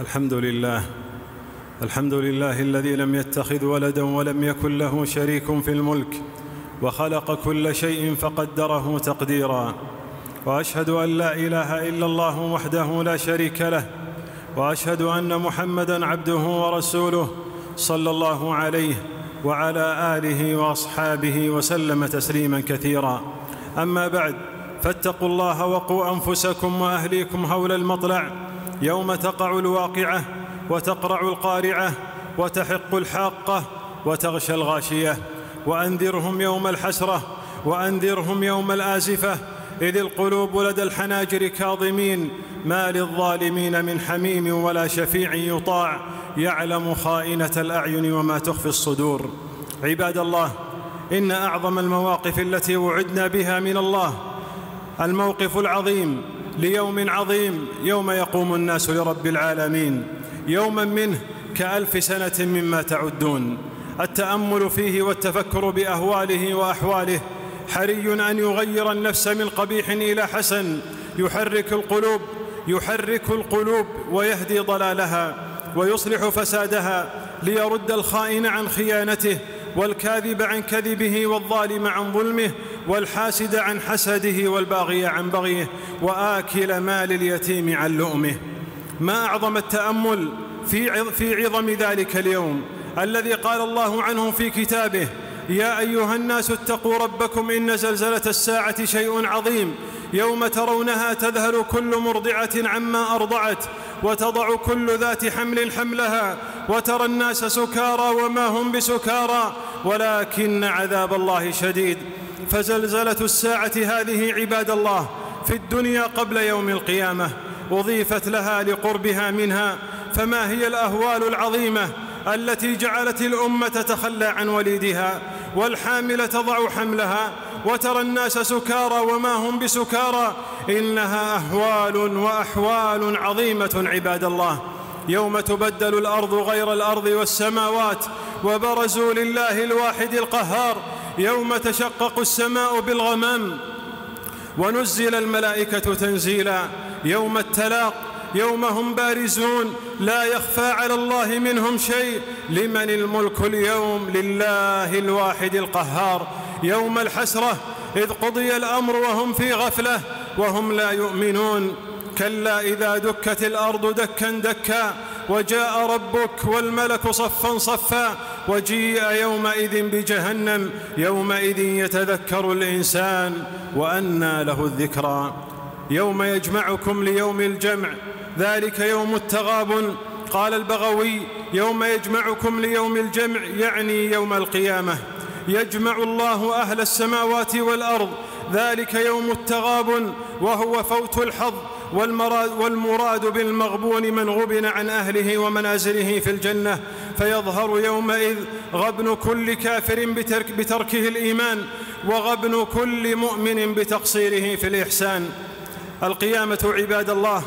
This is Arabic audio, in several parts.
الحمد لله. الحمد لله الذي لم يتخذ ولدا ولم يكن له شريك في الملك وخلق كل شيء فقدره تقديرا. وأشهد أن لا إله إلا الله وحده لا شريك له وأشهد أن محمدا عبده ورسوله صلى الله عليه وعلى آله وأصحابه وسلم تسليما كثيرا. أما بعد فاتقوا الله وقوا أنفسكم وأهليكم هول المطلع يوم تقع الواقعة وتقرع القارعة وتحق الحاقه وتغشى الغاشية. وأنذرهم يوم الحسره وأنذرهم يوم الآزفة إذ القلوب لدى الحناجر كاظمين. ما للظالمين من حميم ولا شفيع يطاع. يعلم خائنة الأعين وما تخفي الصدور. عباد الله إن أعظم المواقف التي وعدنا بها من الله الموقف العظيم ليوم عظيم يوم يقوم الناس لرب العالمين يوما منه كألف سنة مما تعدون. التأمل فيه والتفكر بأهواله وأحواله حري أن يغير النفس من قبيح إلى حسن. يحرك القلوب يحرك القلوب ويهدي ضلالها ويصلح فسادها ليرد الخائن عن خيانته والكاذب عن كذبه والظالم عن ظلمه والحاسد عن حسده والباغي عن بغيه وآكل مال اليتيم عن لؤمه. ما أعظم التأمل في في عظم ذلك اليوم. الذي قال الله عنه في كتابه يا أيها الناس اتقوا ربكم إن زلزلة الساعة شيء عظيم. يوم ترونها تذهل كل مرضعة عما أرضعت وتضع كل ذات حمل حملها وترى الناس سكارى وما هم بسكارى. ولكن عذاب الله شديد. فزلزلة الساعة هذه عباد الله في الدنيا قبل يوم القيامة اضيفت لها لقربها منها فما هي الأهوال العظيمة التي جعلت الأمة تتخلى عن وليدها والحامل تضع حملها وترى الناس سكارى وما هم بسكارى؟ إنها أهوال وأحوال عظيمة عباد الله. يوم تبدل الأرض غير الأرض والسماوات وبرزوا لله الواحد القهار يوم تشقق السماء بالغمام ونزل الملائكة تنزيلا. يوم التلاق يوم هم بارزون لا يخفى على الله منهم شيء. لمن الملك اليوم؟ لله الواحد القهار. يوم الحسرة إذ قضي الأمر وهم في غفلة. وهم لا يؤمنون. كلا إذا دكت الأرض دكا دكا. وجاء ربك والملك صفا صفا. وجيء يومئذ بجهنم يومئذ يتذكر الإنسان وأنى له الذكرى. يوم يجمعكم ليوم الجمع ذلك يوم التغابن. قال البغوي يوم يجمعكم ليوم الجمع يعني يوم القيامة. يجمع الله أهل السماوات والأرض ذلك يوم التغابن وهو فوت الحظ. والمراد, والمراد بالمغبون من غبن عن أهله ومنازله في الجنة فيظهر يومئذ غبن كل كافر بترك بتركه الإيمان وغبن كل مؤمن بتقصيره في الإحسان. القيامة عباد الله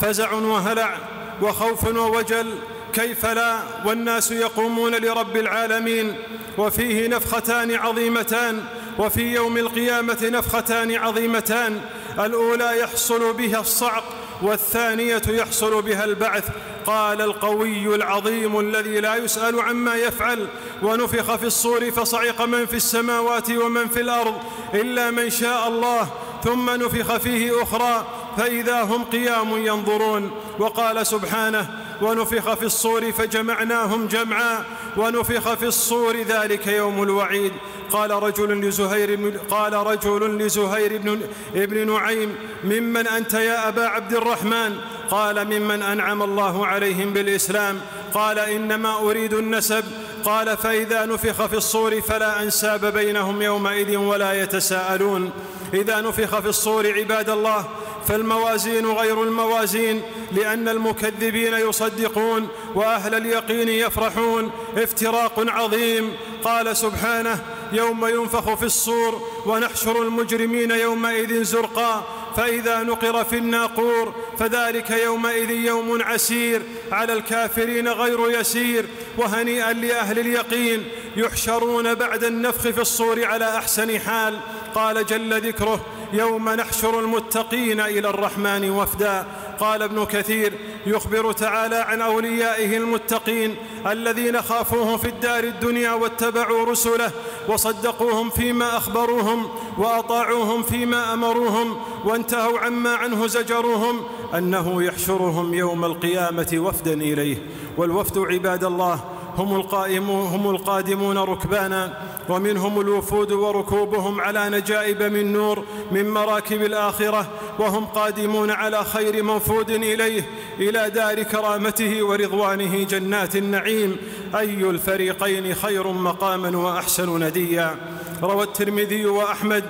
فزع وهلع وخوف ووجل كيف لا؟ والناس يقومون لرب العالمين وفيه نفختان عظيمتان وفي يوم القيامة نفختان عظيمتان الأولى يحصل بها الصعق والثانية يحصل بها البعث. قال القوي العظيم الذي لا يسأل عما يفعل ونفخ في الصور فصعق من في السماوات ومن في الأرض إلا من شاء الله. ثم نفخ فيه أخرى فإذا هم قيام ينظرون. وقال سبحانه ونفخ في الصور فجمعناهم جمعا ونفخ في الصور ذلك يوم الوعيد. قال رجل لزهير قال رجل لزهير بن ابن نعيم ممن أنت يا أبا عبد الرحمن؟ قال ممن أنعم الله عليهم بالإسلام. قال إنما أريد النسب. قال فإذا نفخ في الصور فلا أنساب بينهم يومئذ ولا يتساءلون. إذا نفخ في الصور عباد الله فالموازين غير الموازين لأن المكذبين يصدقون وأهل اليقين يفرحون. افتراق عظيم. قال سبحانه يوم ينفخ في الصور ونحشر المجرمين يومئذ زرقا فإذا نقر في الناقور فذلك يومئذ يوم عسير. على الكافرين غير يسير. وهنيئا لأهل اليقين يحشرون بعد النفخ في الصور على أحسن حال. قال جل ذكره يوم نحشر المتقين إلى الرحمن وفدا. قال ابن كثير يخبر تعالى عن أوليائه المتقين الذين خافوه في الدار الدنيا واتبعوا رسله وصدقوهم فيما أخبروهم وأطاعوهم فيما أمروهم وانتهوا عما عنه زجروهم أنه يحشرهم يوم القيامة وفدا إليه. والوفد عباد الله هم القائمون هم القادمون ركبانا ومنهم الوفود وركوبهم على نجائب من نور من مراكب الآخرة وهم قادمون على خير منفود إليه إلى دار كرامته ورضوانه جنات النعيم. أي الفريقين خير مقاما وأحسن نديا. روى الترمذي وأحمد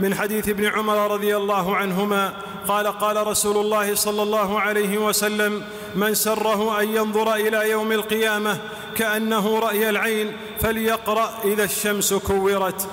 من حديث ابن عمر رضي الله عنهما قال قال رسول الله صلى الله عليه وسلم من سره أن ينظر إلى يوم القيامة كأنه رأي العين فليقرأ إذا الشمس كورت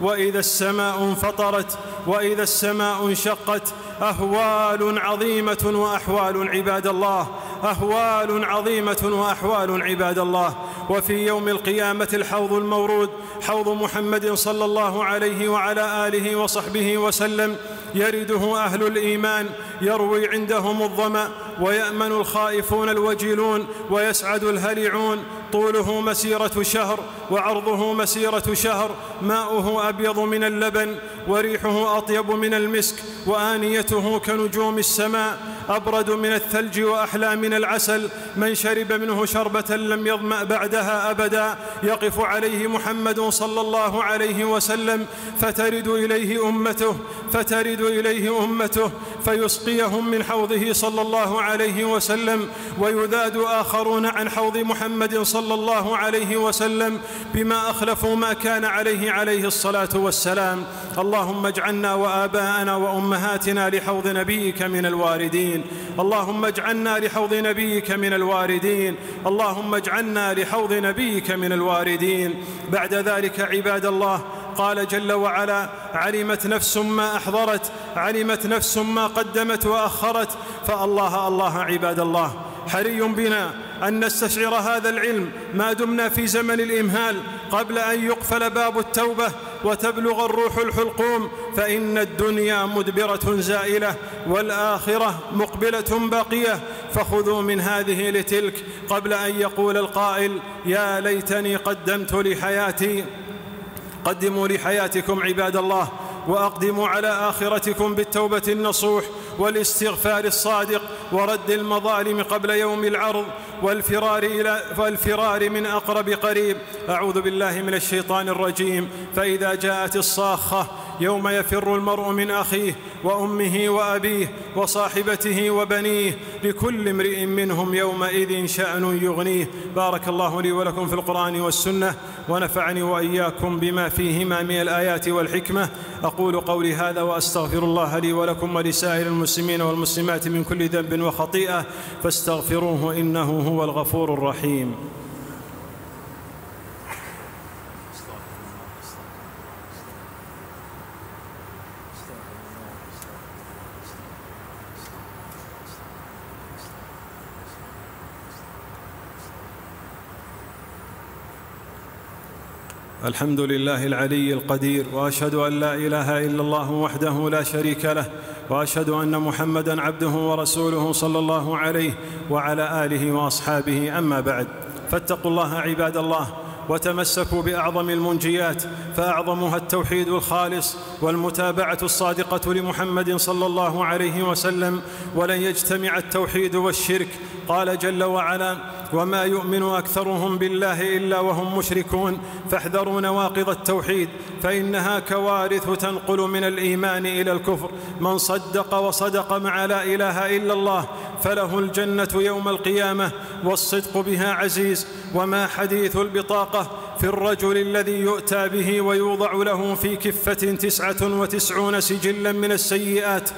وإذا السماء انفطرت وإذا السماء انشقت. أهوال عظيمة وأحوال عباد الله أهوال عظيمة وأحوال عباد الله. وفي يوم القيامة الحوض المورود حوض محمد صلى الله عليه وعلى آله وصحبه وسلم يرده أهل الإيمان يروي عندهم الظمأ ويأمن الخائفون الوجلون ويسعد الهلعون. طوله مسيرة شهر وعرضه مسيرة شهر. ماؤه أبيض من اللبن وريحه أطيب من المسك وآنيته كنجوم السماء. أبرد من الثلج وأحلى من العسل. من شرب منه شربة لم يظما بعدها أبدا. يقف عليه محمد صلى الله عليه وسلم. فترد إليه أمته فترد إليه أمته فيسقيهم من حوضه صلى الله عليه وسلم. ويذاد آخرون عن حوض محمد صلى الله عليه وسلم. بما أخلفوا ما كان عليه عليه الصلاة والسلام. اللهم اجعلنا وآباءنا وأمهاتنا لحوض نبيك من الواردين. اللهم اجعلنا لحوض نبيك من الواردين. اللهم اجعلنا لحوض نبيك من الواردين. بعد ذلك عباد الله قال جل وعلا علمت نفس ما أحضرت علمت نفس ما قدمت وأخرت. فالله الله عباد الله حري بنا أن نستشعر هذا العلم. ما دمنا في زمن الإمهال قبل أن يقفل باب التوبة وتبلغ الروح الحلقوم فإن الدنيا مدبرة زائلة والآخرة مقبلة باقية. فخذوا من هذه لتلك قبل أن يقول القائل يا ليتني قدمت لحياتي قدموا لحياتكم عباد الله. وأقدموا على آخرتكم بالتوبة النصوح والاستغفار الصادق ورد المظالم قبل يوم العرض والفرار إلى والفرار من أقرب قريب. أعوذ بالله من الشيطان الرجيم. فإذا جاءت الصاخة يوم يفر المرء من أخيه وأمه وأبيه وصاحبته وبنيه لكل امرئ منهم يومئذ شأن يغنيه. بارك الله لي ولكم في القرآن والسنة ونفعني وإياكم بما فيهما من الآيات والحكمة. أقول قولي هذا وأستغفر الله لي ولكم ولسائر المسلمين والمسلمات من كل ذنب وخطيئة. فاستغفروه إنه هو الغفور الرحيم. الحمد لله العلي القدير وأشهد أن لا إله إلا الله وحده لا شريك له وأشهد أن محمدا عبده ورسوله صلى الله عليه وعلى آله وأصحابه أما بعد فاتقوا الله عباد الله وتمسكوا بأعظم المنجيات فأعظمها التوحيد الخالص والمتابعة الصادقة لمحمد صلى الله عليه وسلم ولن يجتمع التوحيد والشرك. قال جل وعلا وما يؤمن أكثرهم بالله إلا وهم مشركون فاحذروا نواقض التوحيد فإنها كوارث تنقل من الإيمان إلى الكفر. من صدق وصدق مع لا إله إلا الله فله الجنة يوم القيامة والصدق بها عزيز. وما حديث البطاقة في الرجل الذي يؤتى به ويوضع له في كفة تسعة وتسعون سجلا من السيئات.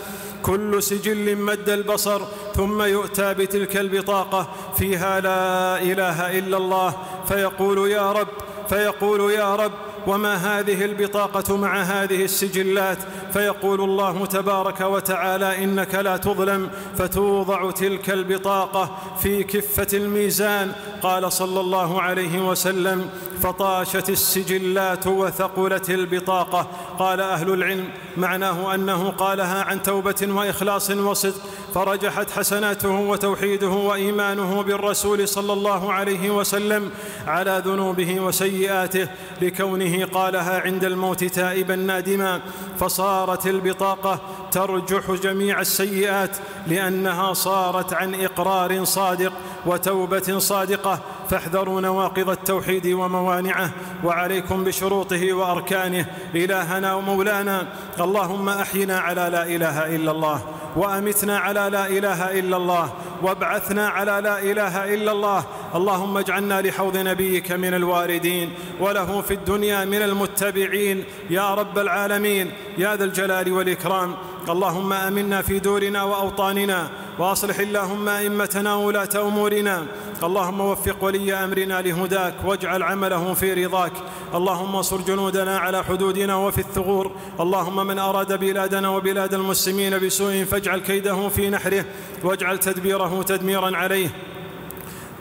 كل سجل مد البصر ثم يؤتى بتلك البطاقة فيها لا إله إلا الله. فيقول يا رب فيقول يا رب وما هذه البطاقة مع هذه السجلات؟ فيقول الله تبارك وتعالى إنك لا تظلم فتوضع تلك البطاقة في كفة الميزان. قال صلى الله عليه وسلم فطاشت السجلات وثقلت البطاقة. قال أهل العلم معناه أنه قالها عن توبة وإخلاص وصدق. فرجحت حسناته وتوحيده وإيمانه بالرسول صلى الله عليه وسلم على ذنوبه وسيئاته لكونه قالها عند الموت تائبا نادما فصارت البطاقة ترجح جميع السيئات لأنها صارت عن إقرار صادق وتوبة صادقة. فاحذروا نواقض التوحيد وموانعه وعليكم بشروطه وأركانه إلهنا ومولانا. اللهم أحينا على لا إله إلا الله وأمتنا على لا إله إلا الله وابعثنا على لا إله إلا الله. اللهم اجعلنا لحوض نبيك من الواردين وله في الدنيا من المتبعين. يا رب العالمين يا ذا الجلال والإكرام. اللهم آمنا في دورنا وأوطاننا. واصلح اللهم أئمتنا وولاة أمورنا. اللهم وفق ولي أمرنا لهداك واجعل عمله في رضاك. اللهم انصر جنودنا على حدودنا وفي الثغور. اللهم من أراد بلادنا وبلاد المسلمين بسوء فاجعل كيده في نحره واجعل تدبيره تدميرا عليه.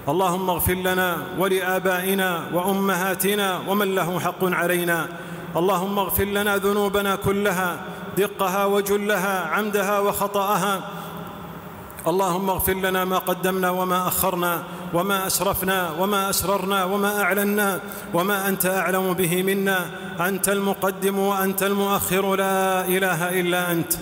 اللهم اغفر لنا ولآبائنا وأمهاتنا ومن له حق علينا. اللهم اغفر لنا ذنوبنا كلها دقها وجلها عمدها وخطأها. اللهم اغفر لنا ما قدمنا وما أخرنا وما أسرفنا وما أسررنا وما أعلنا وما أنت أعلم به منا. أنت المقدم وأنت المؤخر. لا إله إلا أنت.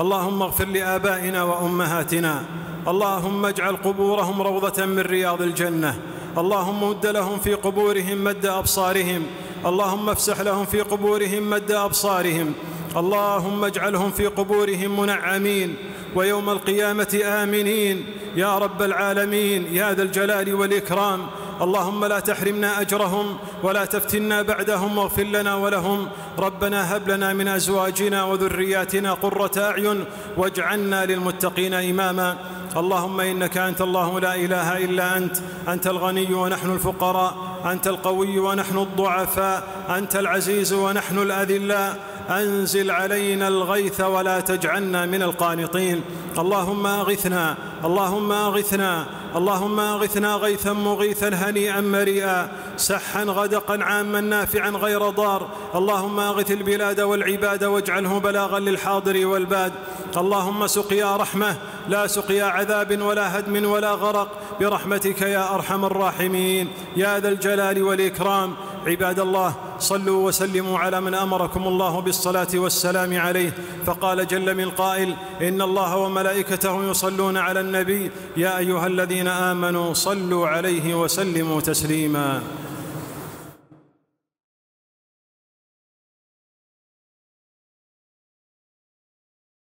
اللهم اغفر لآبائنا وأمهاتنا. اللهم اجعل قبورهم روضة من رياض الجنة. اللهم مد لهم في قبورهم مد أبصارهم. اللهم افسح لهم في قبورهم مد أبصارهم. اللهم اجعلهم في قبورهم منعمين. ويوم القيامة آمنين. يا رب العالمين يا ذا الجلال والإكرام. اللهم لا تحرمنا أجرهم ولا تفتنا بعدهم واغفر لنا ولهم. ربنا هب لنا من أزواجنا وذرياتنا قرة أعين واجعلنا للمتقين إماما. اللهم إنك أنت الله لا إله إلا أنت. أنت الغني ونحن الفقراء. أنت القوي ونحن الضعفاء. أنت العزيز ونحن الأذلاء. أنزل علينا الغيث ولا تجعلنا من القانطين. اللهم أغثنا اللهم أغثنا اللهم أغثنا غيثا مغيثا هنيئا مريئا سحا غدقا عاما نافعا غير ضار. اللهم أغث البلاد والعباد واجعله بلاغا للحاضر والباد. اللهم سقيا رحمة لا سقيا عذاب ولا هدم ولا غرق. برحمتك يا أرحم الراحمين. يا ذا الجلال والإكرام. عباد الله صلوا وسلموا على من أمركم الله بالصلاة والسلام عليه. فقال جل من قائل إن الله وملائكته يصلون على النبي يا أيها الذين آمنوا صلوا عليه وسلموا تسليما.